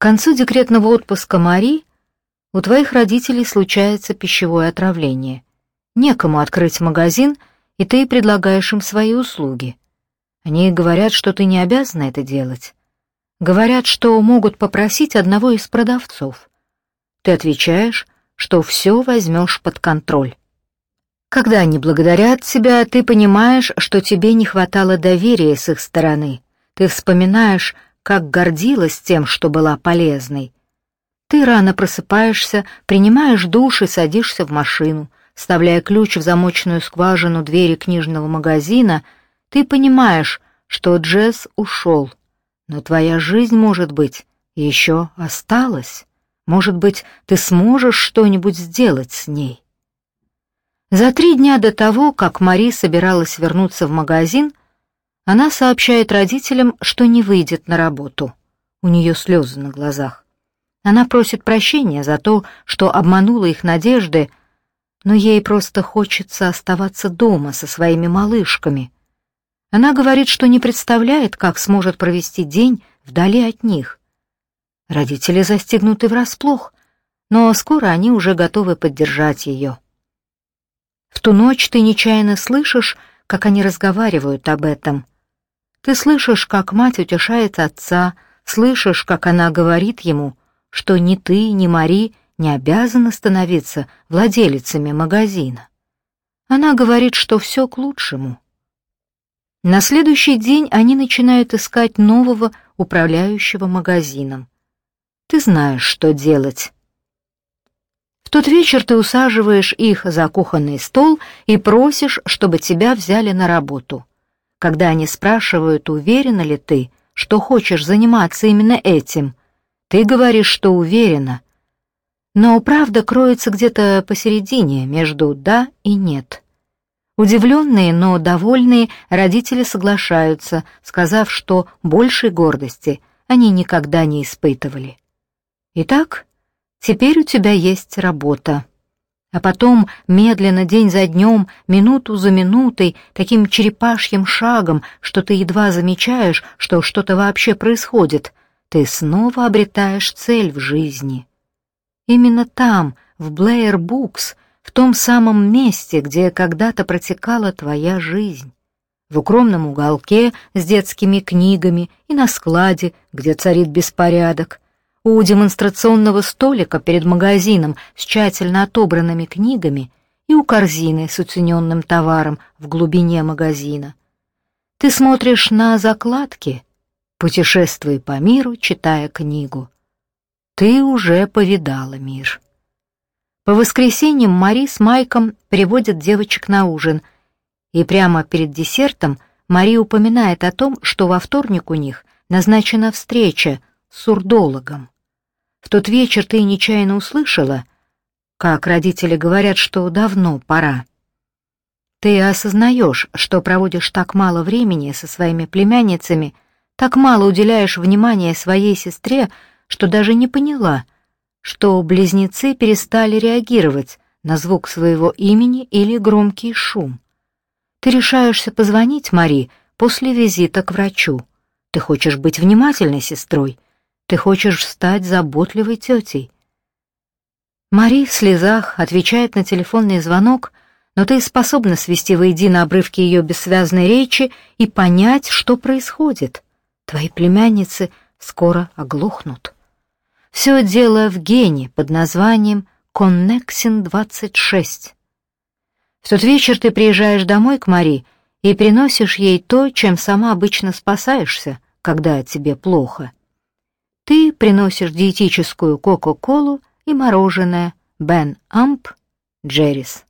К концу декретного отпуска Мари у твоих родителей случается пищевое отравление. Некому открыть магазин, и ты предлагаешь им свои услуги. Они говорят, что ты не обязана это делать. Говорят, что могут попросить одного из продавцов. Ты отвечаешь, что все возьмешь под контроль. Когда они благодарят тебя, ты понимаешь, что тебе не хватало доверия с их стороны. Ты вспоминаешь, как гордилась тем, что была полезной. Ты рано просыпаешься, принимаешь душ и садишься в машину. Вставляя ключ в замочную скважину двери книжного магазина, ты понимаешь, что Джесс ушел, но твоя жизнь, может быть, еще осталась. Может быть, ты сможешь что-нибудь сделать с ней. За три дня до того, как Мари собиралась вернуться в магазин, она сообщает родителям, что не выйдет на работу. У нее слезы на глазах. Она просит прощения за то, что обманула их надежды, но ей просто хочется оставаться дома со своими малышками. Она говорит, что не представляет, как сможет провести день вдали от них. Родители застигнуты врасплох, но скоро они уже готовы поддержать ее. В ту ночь ты нечаянно слышишь, как они разговаривают об этом. Ты слышишь, как мать утешает отца, слышишь, как она говорит ему, что ни ты, ни Мари не обязаны становиться владелицами магазина. Она говорит, что все к лучшему. На следующий день они начинают искать нового управляющего магазином. Ты знаешь, что делать. В тот вечер ты усаживаешь их за кухонный стол и просишь, чтобы тебя взяли на работу. Когда они спрашивают, уверена ли ты, что хочешь заниматься именно этим, ты говоришь, что уверена. Но правда кроется где-то посередине, между «да» и «нет». Удивленные, но довольные родители соглашаются, сказав, что большей гордости они никогда не испытывали. Итак, теперь у тебя есть работа. А потом, медленно, день за днем, минуту за минутой, таким черепашьим шагом, что ты едва замечаешь, что что-то вообще происходит, ты снова обретаешь цель в жизни. Именно там, в Блэйр Букс, в том самом месте, где когда-то протекала твоя жизнь. В укромном уголке с детскими книгами и на складе, где царит беспорядок, у демонстрационного столика перед магазином с тщательно отобранными книгами и у корзины с уцененным товаром в глубине магазина. Ты смотришь на закладки, путешествуй по миру, читая книгу. Ты уже повидала мир. По воскресеньям Мари с Майком приводят девочек на ужин, и прямо перед десертом Мари упоминает о том, что во вторник у них назначена встреча сурдологом. В тот вечер ты нечаянно услышала, как родители говорят, что давно пора. Ты осознаешь, что проводишь так мало времени со своими племянницами, так мало уделяешь внимания своей сестре, что даже не поняла, что близнецы перестали реагировать на звук своего имени или громкий шум. Ты решаешься позвонить Мари после визита к врачу. Ты хочешь быть внимательной сестрой — ты хочешь стать заботливой тетей. Мари в слезах отвечает на телефонный звонок, но ты способна свести воедино обрывки ее бессвязной речи и понять, что происходит. Твои племянницы скоро оглохнут. Все дело в гене под названием Коннексин-26. В тот вечер ты приезжаешь домой к Мари и приносишь ей то, чем сама обычно спасаешься, когда тебе плохо. Ты приносишь диетическую Кока-Колу и мороженое Бен Амп Джеррис.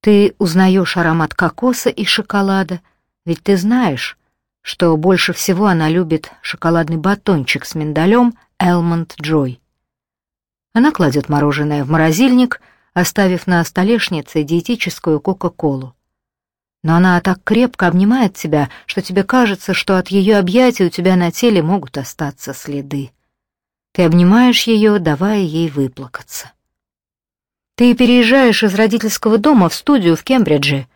Ты узнаешь аромат кокоса и шоколада, ведь ты знаешь, что больше всего она любит шоколадный батончик с миндалем Элмонд Джой. Она кладет мороженое в морозильник, оставив на столешнице диетическую Кока-Колу но она так крепко обнимает тебя, что тебе кажется, что от ее объятий у тебя на теле могут остаться следы. Ты обнимаешь ее, давая ей выплакаться. Ты переезжаешь из родительского дома в студию в Кембридже.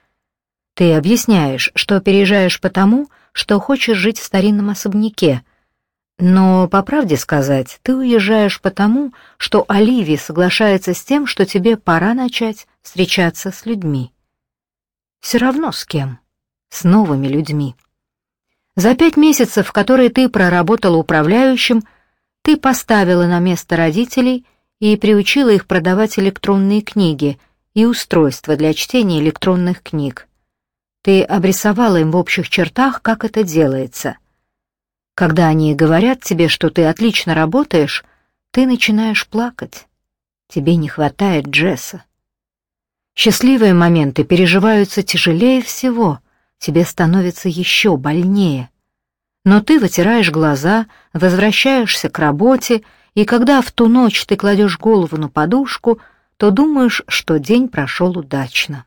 Ты объясняешь, что переезжаешь потому, что хочешь жить в старинном особняке, Но, по правде сказать, ты уезжаешь потому, что Оливия соглашается с тем, что тебе пора начать встречаться с людьми. Все равно с кем. С новыми людьми. За пять месяцев, которые ты проработала управляющим, ты поставила на место родителей и приучила их продавать электронные книги и устройства для чтения электронных книг. Ты обрисовала им в общих чертах, как это делается — когда они говорят тебе, что ты отлично работаешь, ты начинаешь плакать. Тебе не хватает Джесса. Счастливые моменты переживаются тяжелее всего, тебе становится еще больнее. Но ты вытираешь глаза, возвращаешься к работе, и когда в ту ночь ты кладешь голову на подушку, то думаешь, что день прошел удачно.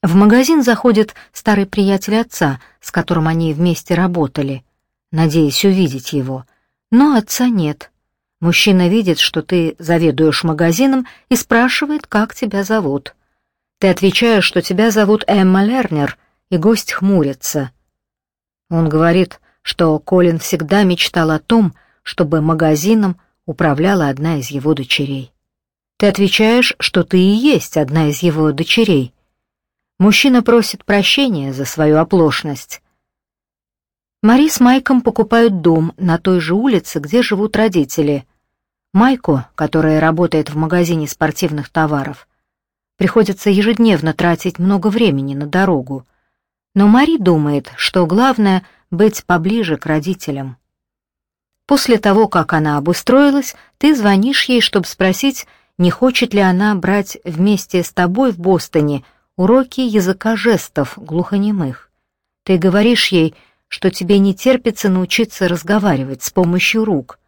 В магазин заходит старый приятель отца, с которым они вместе работали, надеясь увидеть его. Но отца нет. Мужчина видит, что ты заведуешь магазином и спрашивает, как тебя зовут. Ты отвечаешь, что тебя зовут Эмма Лернер, и гость хмурится. Он говорит, что Колин всегда мечтал о том, чтобы магазином управляла одна из его дочерей. Ты отвечаешь, что ты и есть одна из его дочерей, Мужчина просит прощения за свою оплошность. Мари с Майком покупают дом на той же улице, где живут родители. Майку, которая работает в магазине спортивных товаров, приходится ежедневно тратить много времени на дорогу. Но Мари думает, что главное — быть поближе к родителям. После того, как она обустроилась, ты звонишь ей, чтобы спросить, не хочет ли она брать вместе с тобой в Бостоне уроки языка жестов глухонемых. Ты говоришь ей, что тебе не терпится научиться разговаривать с помощью рук.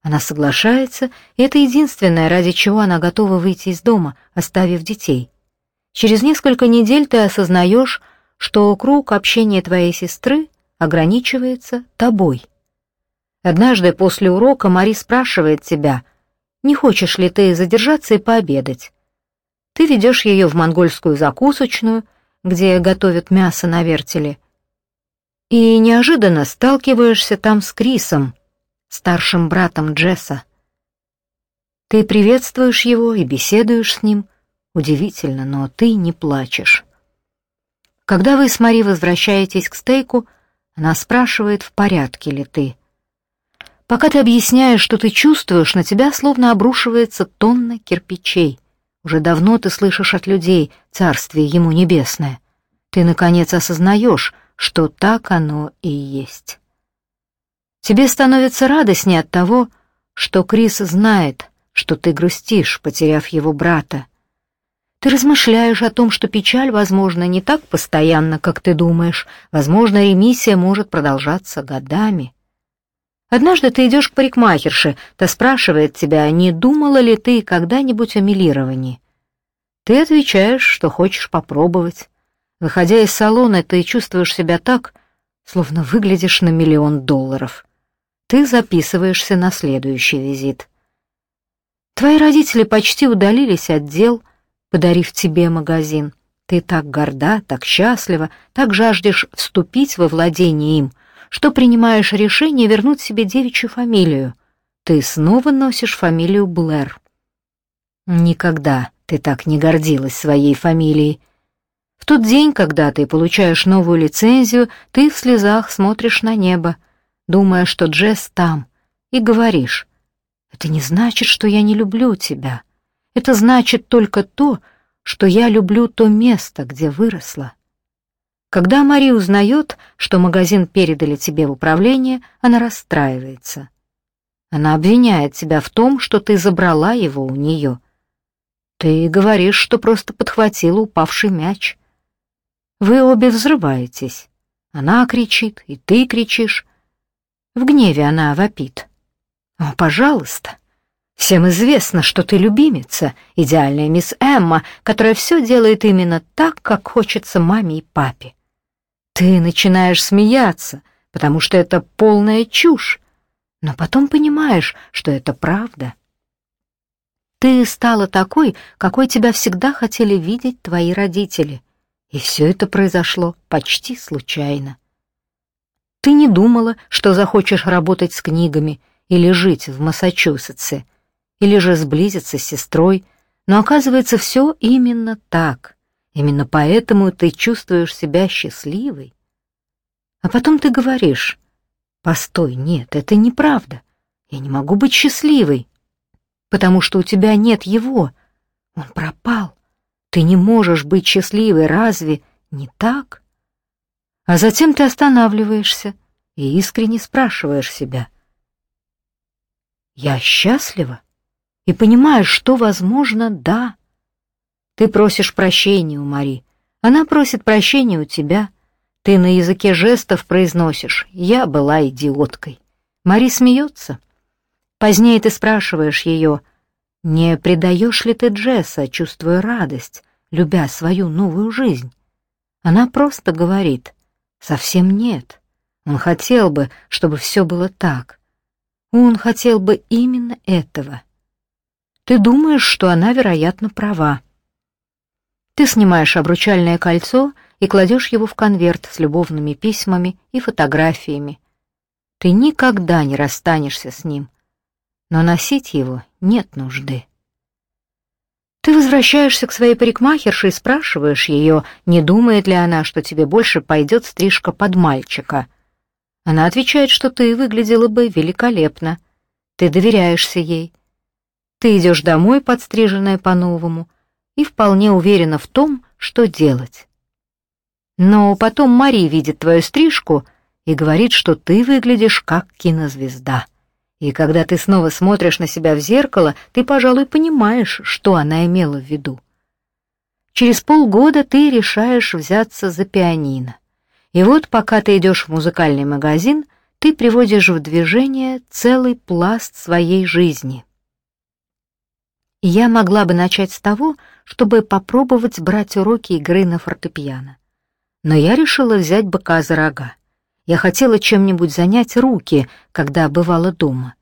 Она соглашается, и это единственное, ради чего она готова выйти из дома, оставив детей. Через несколько недель ты осознаешь, что круг общения твоей сестры ограничивается тобой. Однажды после урока Мари спрашивает тебя, не хочешь ли ты задержаться и пообедать. Ты ведешь ее в монгольскую закусочную, где готовят мясо на вертеле, и неожиданно сталкиваешься там с Крисом, старшим братом Джесса. Ты приветствуешь его и беседуешь с ним. Удивительно, но ты не плачешь. Когда вы с Мари возвращаетесь к стейку, она спрашивает, в порядке ли ты. Пока ты объясняешь, что ты чувствуешь, на тебя словно обрушивается тонна кирпичей. Уже давно ты слышишь от людей «Царствие ему небесное». Ты, наконец, осознаешь, что так оно и есть. Тебе становится радостнее от того, что Крис знает, что ты грустишь, потеряв его брата. Ты размышляешь о том, что печаль, возможно, не так постоянна, как ты думаешь. Возможно, ремиссия может продолжаться годами. Однажды ты идешь к парикмахерше, та спрашивает тебя, не думала ли ты когда-нибудь о милировании. Ты отвечаешь, что хочешь попробовать. Выходя из салона, ты чувствуешь себя так, словно выглядишь на миллион долларов. Ты записываешься на следующий визит. Твои родители почти удалились от дел, подарив тебе магазин. Ты так горда, так счастлива, так жаждешь вступить во владение им — что принимаешь решение вернуть себе девичью фамилию. Ты снова носишь фамилию Блэр. Никогда ты так не гордилась своей фамилией. В тот день, когда ты получаешь новую лицензию, ты в слезах смотришь на небо, думая, что Джесс там, и говоришь, «Это не значит, что я не люблю тебя. Это значит только то, что я люблю то место, где выросла». Когда Мари узнает, что магазин передали тебе в управление, она расстраивается. Она обвиняет тебя в том, что ты забрала его у нее. Ты говоришь, что просто подхватила упавший мяч. Вы обе взрываетесь. Она кричит, и ты кричишь. В гневе она вопит. «О, пожалуйста, всем известно, что ты любимица, идеальная мисс Эмма, которая все делает именно так, как хочется маме и папе. Ты начинаешь смеяться, потому что это полная чушь, но потом понимаешь, что это правда. Ты стала такой, какой тебя всегда хотели видеть твои родители, и все это произошло почти случайно. Ты не думала, что захочешь работать с книгами или жить в Массачусетсе, или же сблизиться с сестрой, но оказывается все именно так. Именно поэтому ты чувствуешь себя счастливой. А потом ты говоришь, «Постой, нет, это неправда. Я не могу быть счастливой, потому что у тебя нет его. Он пропал. Ты не можешь быть счастливой, разве не так?» А затем ты останавливаешься и искренне спрашиваешь себя, «Я счастлива?» И понимаешь, что, возможно, да. Ты просишь прощения у Мари, она просит прощения у тебя — ты на языке жестов произносишь «я была идиоткой». Мари смеется. Позднее ты спрашиваешь ее, не предаешь ли ты Джесса, чувствуя радость, любя свою новую жизнь? Она просто говорит «совсем нет». Он хотел бы, чтобы все было так. Он хотел бы именно этого. Ты думаешь, что она, вероятно, права. Ты снимаешь обручальное кольцо и кладешь его в конверт с любовными письмами и фотографиями. Ты никогда не расстанешься с ним, но носить его нет нужды. Ты возвращаешься к своей парикмахерше и спрашиваешь ее, не думает ли она, что тебе больше пойдет стрижка под мальчика. Она отвечает, что ты выглядела бы великолепно. Ты доверяешься ей. Ты идешь домой, подстриженная по-новому, и вполне уверена в том, что делать. Но потом Мари видит твою стрижку и говорит, что ты выглядишь как кинозвезда. И когда ты снова смотришь на себя в зеркало, ты, пожалуй, понимаешь, что она имела в виду. Через полгода ты решаешь взяться за пианино. И вот пока ты идешь в музыкальный магазин, ты приводишь в движение целый пласт своей жизни. Я могла бы начать с того, чтобы попробовать брать уроки игры на фортепиано но я решила взять быка за рога. Я хотела чем-нибудь занять руки, когда бывала дома.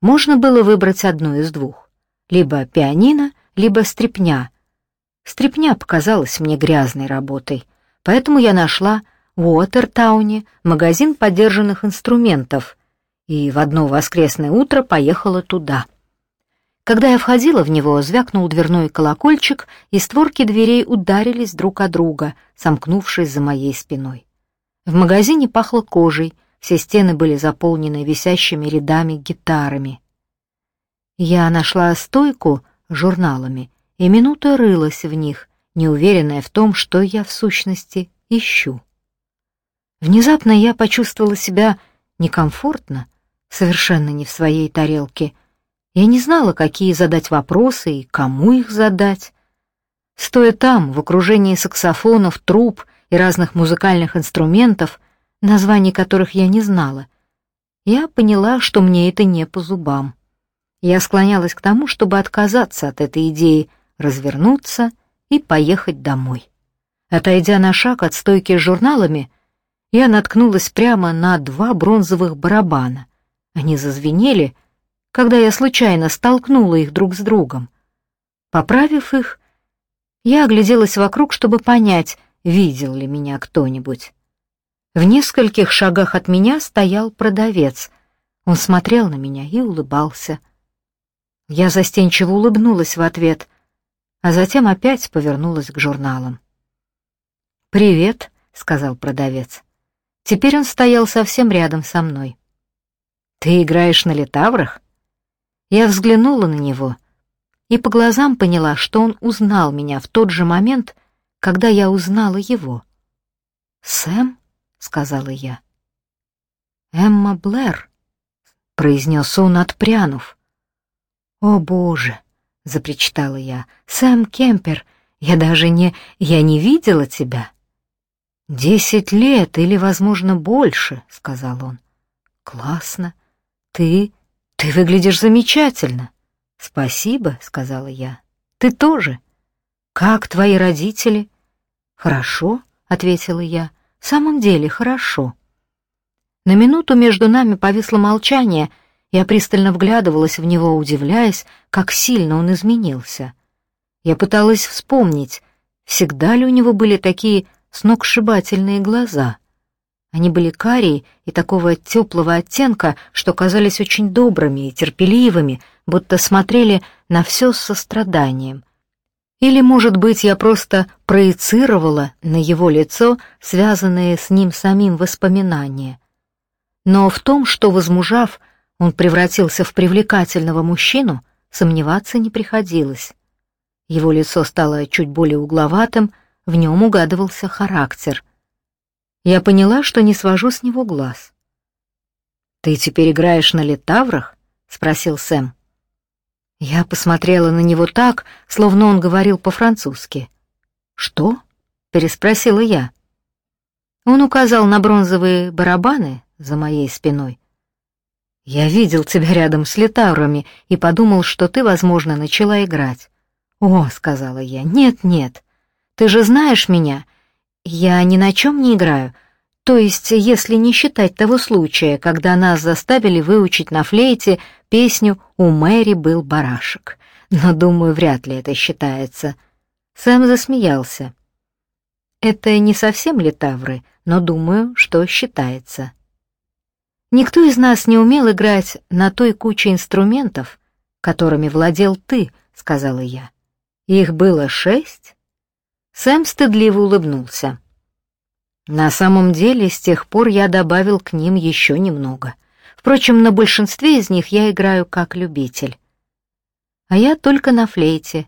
Можно было выбрать одно из двух. Либо пианино, либо стрепня. Стрепня показалась мне грязной работой, поэтому я нашла в Уотертауне магазин подержанных инструментов и в одно воскресное утро поехала туда. Когда я входила в него, звякнул дверной колокольчик, и створки дверей ударились друг о друга, сомкнувшись за моей спиной. В магазине пахло кожей, все стены были заполнены висящими рядами гитарами. Я нашла стойку с журналами и минуту рылась в них, неуверенная в том, что я в сущности ищу. Внезапно я почувствовала себя некомфортно, совершенно не в своей тарелке — я не знала, какие задать вопросы и кому их задать. Стоя там, в окружении саксофонов, труб и разных музыкальных инструментов, названий которых я не знала, я поняла, что мне это не по зубам. Я склонялась к тому, чтобы отказаться от этой идеи, развернуться и поехать домой. Отойдя на шаг от стойки с журналами, я наткнулась прямо на два бронзовых барабана. Они зазвенели, когда я случайно столкнула их друг с другом. Поправив их, я огляделась вокруг, чтобы понять, видел ли меня кто-нибудь. В нескольких шагах от меня стоял продавец. Он смотрел на меня и улыбался. Я застенчиво улыбнулась в ответ, а затем опять повернулась к журналам. «Привет», — сказал продавец. Теперь он стоял совсем рядом со мной. «Ты играешь на литаврах?» Я взглянула на него и по глазам поняла, что он узнал меня в тот же момент, когда я узнала его. «Сэм?» — сказала я. «Эмма Блэр», — произнес он, отпрянув. «О, Боже!» — запричитала я. «Сэм Кемпер, я даже не... я не видела тебя». «Десять лет или, возможно, больше», — сказал он. «Классно. Ты «Ты выглядишь замечательно». «Спасибо», — сказала я. «Ты тоже». «Как твои родители?» «Хорошо», — ответила я. «В самом деле, хорошо». На минуту между нами повисло молчание, я пристально вглядывалась в него, удивляясь, как сильно он изменился. Я пыталась вспомнить, всегда ли у него были такие сногсшибательные глаза. Они были карие и такого теплого оттенка, что казались очень добрыми и терпеливыми, будто смотрели на все с состраданием. Или, может быть, я просто проецировала на его лицо связанные с ним самим воспоминания. Но в том, что, возмужав, он превратился в привлекательного мужчину, сомневаться не приходилось. Его лицо стало чуть более угловатым, в нем угадывался характер. Я поняла, что не свожу с него глаз. «Ты теперь играешь на литаврах?» — спросил Сэм. Я посмотрела на него так, словно он говорил по-французски. «Что?» — переспросила я. Он указал на бронзовые барабаны за моей спиной. «Я видел тебя рядом с литаврами и подумал, что ты, возможно, начала играть». «О», — сказала я, — «нет-нет, ты же знаешь меня. Я ни на чем не играю. То есть, если не считать того случая, когда нас заставили выучить на флейте песню «У Мэри был барашек». Но, думаю, вряд ли это считается. Сэм засмеялся. Это не совсем литавры, но думаю, что считается. Никто из нас не умел играть на той куче инструментов, которыми владел ты, сказала я. Их было шесть? Сэм стыдливо улыбнулся. На самом деле, с тех пор я добавил к ним еще немного. Впрочем, на большинстве из них я играю как любитель. А я только на флейте.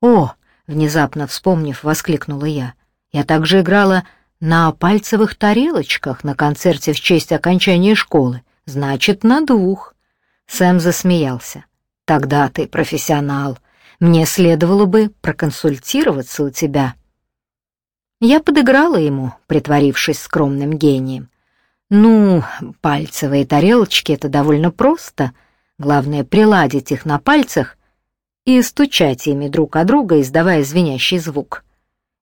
О, внезапно вспомнив, воскликнула я. Я также играла на пальцевых тарелочках на концерте в честь окончания школы. Значит, на двух. Сэм засмеялся. Тогда ты профессионал. Мне следовало бы проконсультироваться у тебя. Я подыграла ему, притворившись скромным гением. Ну, пальцевые тарелочки — это довольно просто. Главное — приладить их на пальцах и стучать ими друг о друга, издавая звенящий звук.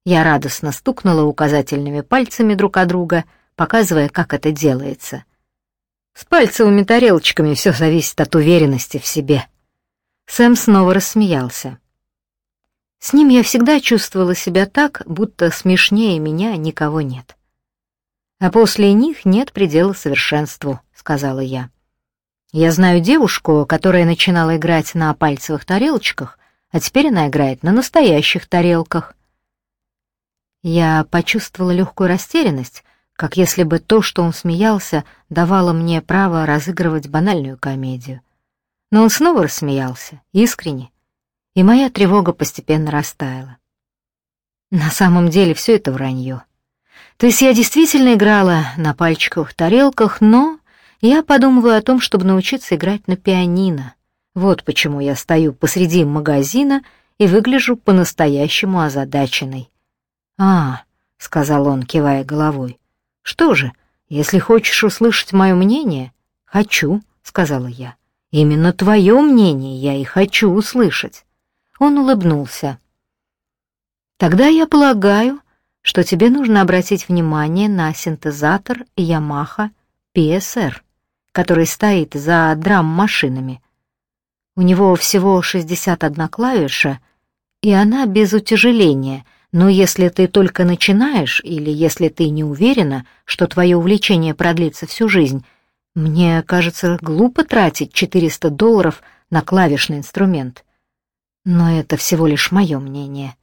Я радостно стукнула указательными пальцами друг о друга, показывая, как это делается. С пальцевыми тарелочками все зависит от уверенности в себе. Сэм снова рассмеялся. С ним я всегда чувствовала себя так, будто смешнее меня никого нет. А после них нет предела совершенству, сказала я. Я знаю девушку, которая начинала играть на пальцевых тарелочках, а теперь она играет на настоящих тарелках. Я почувствовала легкую растерянность, как если бы то, что он смеялся, давало мне право разыгрывать банальную комедию. Но он снова рассмеялся, искренне, и моя тревога постепенно растаяла. На самом деле все это вранье. То есть я действительно играла на пальчиковых тарелках, но я подумываю о том, чтобы научиться играть на пианино. Вот почему я стою посреди магазина и выгляжу по-настоящему озадаченной. «А», — сказал он, кивая головой, — «что же, если хочешь услышать мое мнение?» «Хочу», — сказала я. «Именно твое мнение я и хочу услышать». Он улыбнулся. Тогда я полагаю, что тебе нужно обратить внимание на синтезатор Yamaha PSR, который стоит за драм-машинами. У него всего 61 клавиша, и она без утяжеления, но если ты только начинаешь или если ты не уверена, что твое увлечение продлится всю жизнь, мне кажется глупо тратить 400 долларов на клавишный инструмент. Но это всего лишь мое мнение.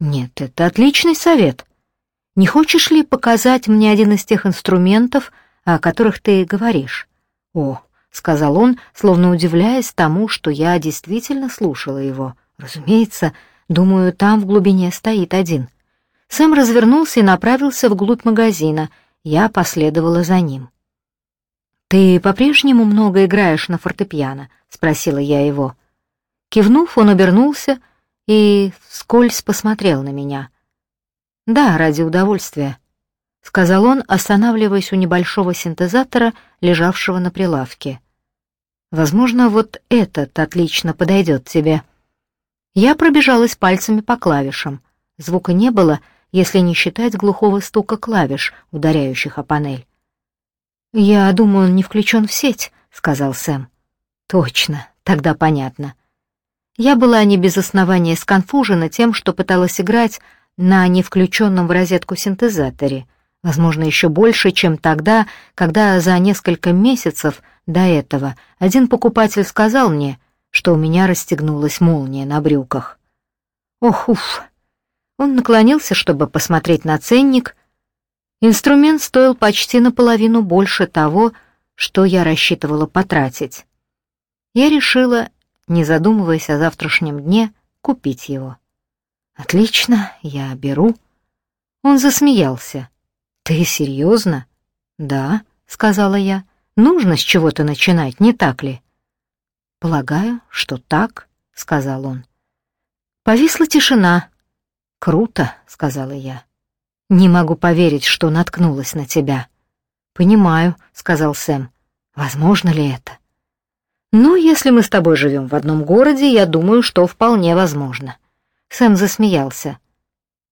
Нет, это отличный совет. Не хочешь ли показать мне один из тех инструментов, о которых ты говоришь? О, сказал он, словно удивляясь тому, что я действительно слушала его. Разумеется, думаю, там в глубине стоит один. Сэм развернулся и направился вглубь магазина. Я последовала за ним. «Ты по-прежнему много играешь на фортепиано?» — спросила я его. Кивнув, он обернулся и вскользь посмотрел на меня. «Да, ради удовольствия», — сказал он, останавливаясь у небольшого синтезатора, лежавшего на прилавке. «Возможно, вот этот отлично подойдет тебе». Я пробежалась пальцами по клавишам. Звука не было, если не считать глухого стука клавиш, ударяющих о панель. «Я думаю, он не включен в сеть», — сказал Сэм. «Точно, тогда понятно. Я была не без основания сконфужена тем, что пыталась играть на невключенном в розетку синтезаторе. возможно, еще больше, чем тогда, когда за несколько месяцев до этого один покупатель сказал мне, что у меня расстегнулась молния на брюках. Ох, уф! Он наклонился, чтобы посмотреть на ценник. Инструмент стоил почти наполовину больше того, что я рассчитывала потратить. Я решила, не задумываясь о завтрашнем дне, купить его. «Отлично, я беру». Он засмеялся. «Ты серьезно?» «Да», — сказала я. «Нужно с чего-то начинать, не так ли?» «Полагаю, что так», — сказал он. Повисла тишина. «Круто», — сказала я. «Не могу поверить, что наткнулась на тебя». «Понимаю», — сказал Сэм. «Возможно ли это?» «Ну, если мы с тобой живем в одном городе, я думаю, что вполне возможно». Сэм засмеялся.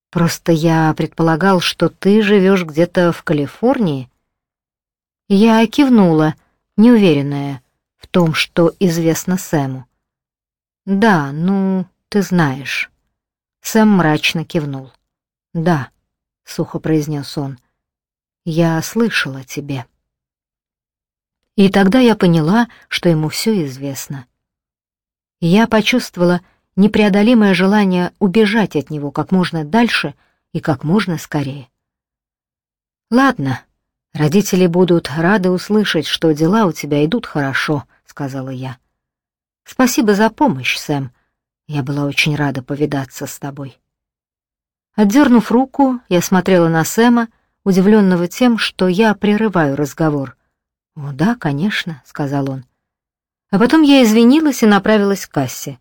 Просто я предполагал, что ты живешь где-то в Калифорнии. Я кивнула, неуверенная в том, что известно Сэму. Да, ну, ты знаешь. Сэм мрачно кивнул. Да, сухо произнес он. Я слышала о тебе. И тогда я поняла, что ему все известно. Я почувствовала, непреодолимое желание убежать от него как можно дальше и как можно скорее. «Ладно, родители будут рады услышать, что дела у тебя идут хорошо», — сказала я. «Спасибо за помощь, Сэм. Я была очень рада повидаться с тобой». Отдернув руку, я смотрела на Сэма, удивленного тем, что я прерываю разговор. «О, да, конечно», — сказал он. А потом я извинилась и направилась к кассе.